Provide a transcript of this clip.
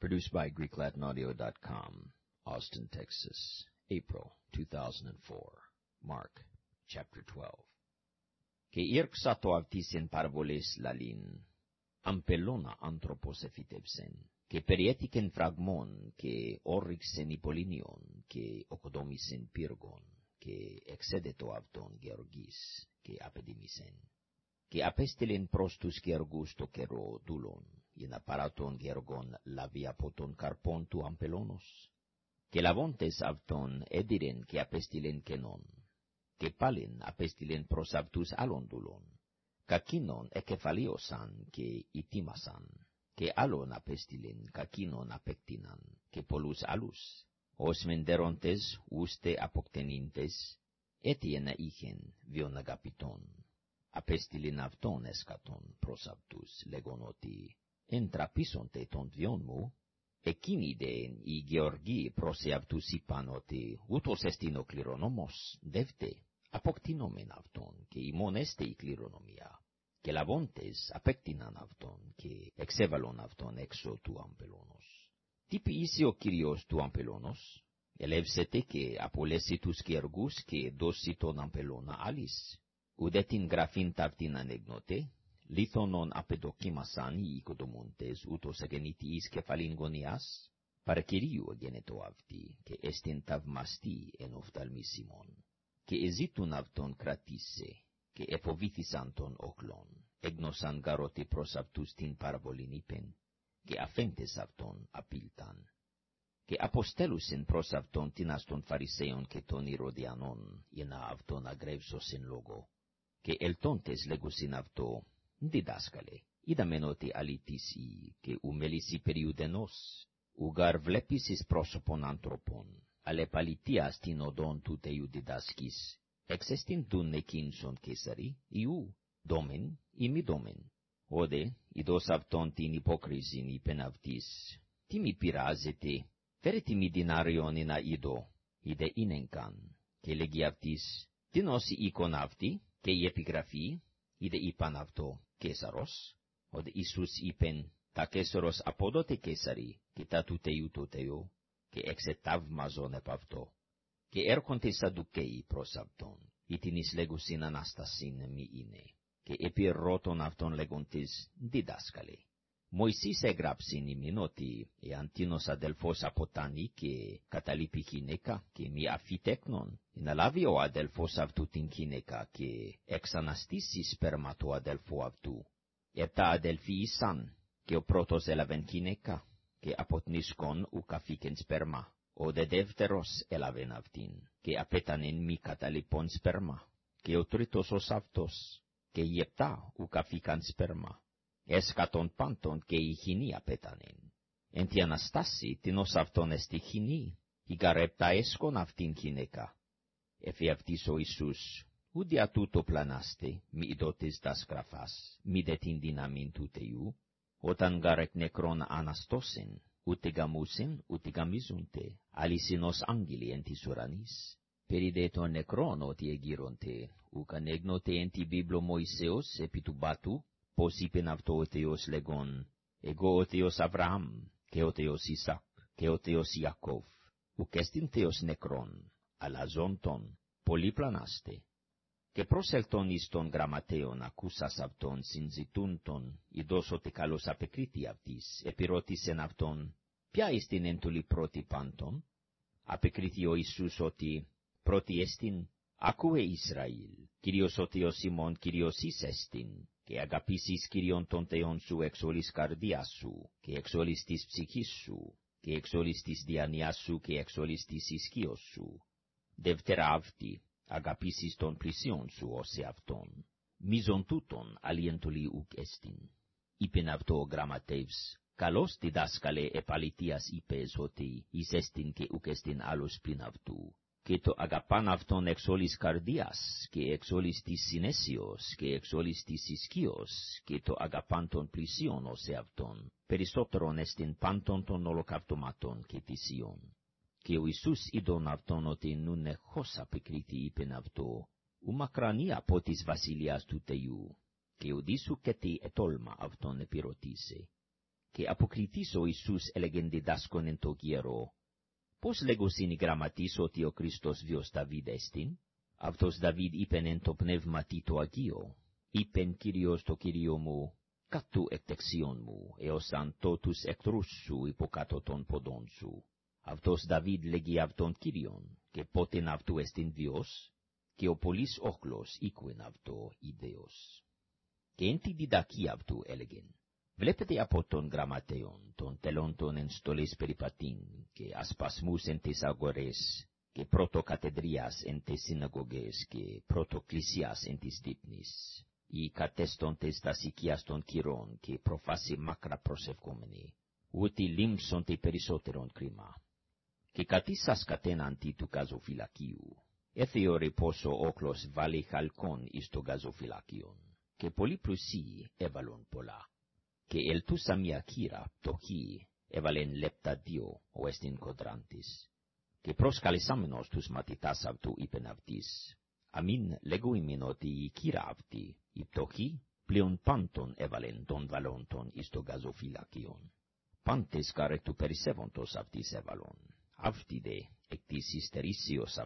Produced by GreekLatinAudio.com, Austin, Texas, April 2004. Mark, chapter 12. Και ήρξατο αυτήσεν παραβολές λαλήν, αμπελώνα άνθρωπος εφητεύσεν, και περιέτηκεν φραγμόν, και όριξεν υπολίνιον, και οκοδόμησεν πύργον, και εξέδετο αυτόν γεωργής, και απεδίμησεν. Και απέστειλεν προς τους γεωργούς το καιρό δούλον, για να παρά των γεωργών λαβεί από τον καρπόν του αμπελώνος. Και λαβώντες αυτόν έδιρεν και απέστειλεν κενόν, και πάλιν απέστειλεν προς αυτούς άλλον δούλον. Κακίνον εκεφαλίωσαν και ητήμασαν, και άλλον απέστειλεν κακίνον απέκτηναν, και πολλούς άλλους. Ως μεντερόντες ούστε αποκτενίντες, έτιενα είχεν βιον αγαπητόν απέστειλεν αυτόν εσκατόν προς αυτούς, λέγον ότι «Εντραπίσονται τον βιόν μου». Εκείνοι δε οι γεωργοί προς αυτούς είπαν ότι ούτως εστίν ο κληρονόμος, δεύτε, αποκτηνόμεν αυτόν και ημών έστε η κληρονομία. Και λαβώντες απέκτηναν αυτόν και εξέβαλον αυτόν έξω του αμπελώνος. Τι ποιήσει ο Κύριος του αμπελώνος, ελεύσετε και απολέσει τους γεωργούς και δώσει τον αμπελώνα άλλης ουδέ την γραφήν ταυτήν ανεγνώτε, λίθονον απεδοκίμασαν οι οικοδομούντες ούτως αγενήτη εις κεφαλήν γωνιάς, παρακυρίου αγενετό αυτή, και εστιν ταυμαστή εν οφθαλμίσιμον, και εζήτουν αυτον κρατήσε, και εφοβήθησαν τον όχλον, έγνωσαν γαρότι προς αυτούς την παραβολήν είπεν, και αφέντες αυτον απίλταν. Και αποστέλουσιν προς αυτον την αστον Φαρισαίων και των Ηρωδιανών, για να αυτον αγρεύσωσιν λόγο και ελτόντες λέγουσιν αυτό, διδάσκαλε, είδαμεν ότι αλήτηση και ουμελisi περιουδενός, ουγαρ βλέπεις εις πρόσωπον άνθρωπων, ale παλιτίας την οδόν του Θεού διδάσκεις, εξεστήν τούν εκίνσον κέσαρι, ιού, δόμεν ή μη δόμεν. Όδε, ειδός αυτόν την υπόκρισιν είπεν αυτής, τι μη πειράζεται, φέρε τι μη δινάριον ενα είδο, είδε καν, και λέγει αυτής, τι νόση οίκον αυτή, και η επιγραφή είδε είπαν αυτό Κέσαρος, ότι Ιησούς είπεν τα Κέσαρος απόδοτε Κέσαρι και τα του Θεού το Θεό, και εξεταύμαζον επ' αυτό. Και έρχονται Σαδουκαίοι προς αυτόν, ή την εις λέγουσιν Αναστασίν μη είναι, και επιρώτων αυτόν λέγοντες διδάσκαλε. Μωυσής έγραψε ημίν ότι εάν τίνος αδελφός αποτάνει και καταλείπει γυναίκα και μη αφιτέκνον, να λάβει ο αδελφός αυτού την γυναίκα και εξαναστήσει σπέρμα του αδελφού αυτού. Επτά αδελφοί ήσαν και ο πρώτος έλαβεν γυναίκα και από τνίσκον ουκ αφήκεν σπέρμα. Ο δε δεύτερος έλαβεν αυτήν και απέτανεν μη καταλειπών σπέρμα και ο τρίτος ως αυτός και οι επτά ουκ αφήκαν σπέρμα έσκατον πάντων και η χινή απέτανεν. Εν τη Αναστάση την ως αυτόν εστι χινή, η γαρέπτα έσκον αυτήν γυναίκα. Εφ' αυτής ο Ιησούς, ουδια τούτο πλανάστε, μη ειδότες τας γραφάς, μη δε την δύναμην του Θεού, όταν γαρεκ νεκρόν αναστώσεν, ούτε γαμούσεν, ούτε γαμίζονται, αλυσιν ως άγγελοι εν της ουρανής. Περί δε τον νεκρόν ότι εγείρονται, ουκ ανέγνοτε εν τη Βίβλο Μωυσέως επί του μπάτου, πως είπεν αυτό ο Θεός λεγόν, εγώ ο Θεός Αβραάμ, και ο Θεός Ισακ, και ο Θεός Ιακώβ, ουκ εστιν Θεός νεκρόν, αλλά ζώντον, πολύ πλανάστε. Και προσελτών εις των γραμματέων ακούσας αυτόν συνζητούντον, ειδός ότι καλώς απεκρίτη αυτής, επιρώτησεν αυτόν, ποια εστιν εν τουλή πρώτη πάντων, απεκρίτη ο Ιησούς ότι, πρώτη εστιν, άκουε Ισραήλ, Κύριος ο Θεός ημών Κύριος εις εστιν, και αγαπήσεις Κύριον τον Θεόν σου εξ όλης καρδίας σου, και εξ όλης της ψυχής σου, και εξ όλης της διανοίας σου, και εξ όλης της ισχύος σου. Δεύτερα αυτή, αγαπήσεις τον πλησίον σου ως εαυτόν. Μίζον τούτον αλλιεντολή ουκ εστιν. Είπεν αυτό ο γραμματεύς, καλώς διδάσκαλε επαλητίας είπες ότι εις εστιν και ουκ εστιν άλλος πλην αυτού και το αγαπάν αυτόν εξ όλης καρδίας, και εξ όλης της συνέσιος, και εξ όλης της ισκίος, και το αγαπάν τον πλησίον ως εαυτόν, περισσότερον εστιν πάντων των ολοκαυτωμάτων και θυσίων. Και ο Ιησούς είδον αυτόν ότι νουν εχώς απεκρίτη είπεν αυτό, ου μακρανή από της βασιλείας του Θεού, και ουδήσου και τι ετόλμα αυτόν επιρωτήσε. και αποκριτήσω Ιησούς έλεγεν διδάσκον εν το γέρο, πώς λέγωσιν οι γραμματείς ότι ο Χριστός βιος Δαβίδ εστιν, αυτός Δαβίδ είπεν εν το πνεύματι το Αγίο, είπεν Κύριος το Κύριο μου, κατού εκ δεξιόν μου, έως αν τότους εχθρούς σου υποκάτω των ποδών σου. Αυτός Δαβίδ λέγει αυτόν Κύριον, και πότεν αυτού εστιν Διός, και ο πολύς όχλος οίκουεν αυτό ιδέος. Και εν τη διδακή αυτού έλεγεν, Βλέπετε από τον γραμματέον, τον τελόντων εν στολές περιπατήν, και ασπασμούς εν τες αγορές, και πρώτο κατεδρίας εν τες συναγωγές, και πρώτο κλησιάς εν τες δείπνης, ή κατέστον τες τας οικίας των κυρών, και προφάσει μάκρα προσευκόμενοι, ούτε λίμψον τε περισσότερον κρίμα. Και κατήσας κατέναν τι του καζοφυλακίου, έθεωρε πόσο όκλος βάλει χαλκόν εις το γαζοφυλάκιον, και πολύ πλουσίοι έβαλον πολλά και el tu samia kira toki evalen lepta dio o estin quadrantis. Και προσκαλεσάμενος τους μαθητάς αυτού είπεν αυτής, αμήν λεγούιμιν ότι η κύρα αυτή, η πτωχή, πλέον πάντων έβαλεν των βαλόντων εις το γαζοφυλακιον. Πάντες καρε του περισσεύοντος αυτής έβαλον. Αυτή δε, εκ της ιστερήσεως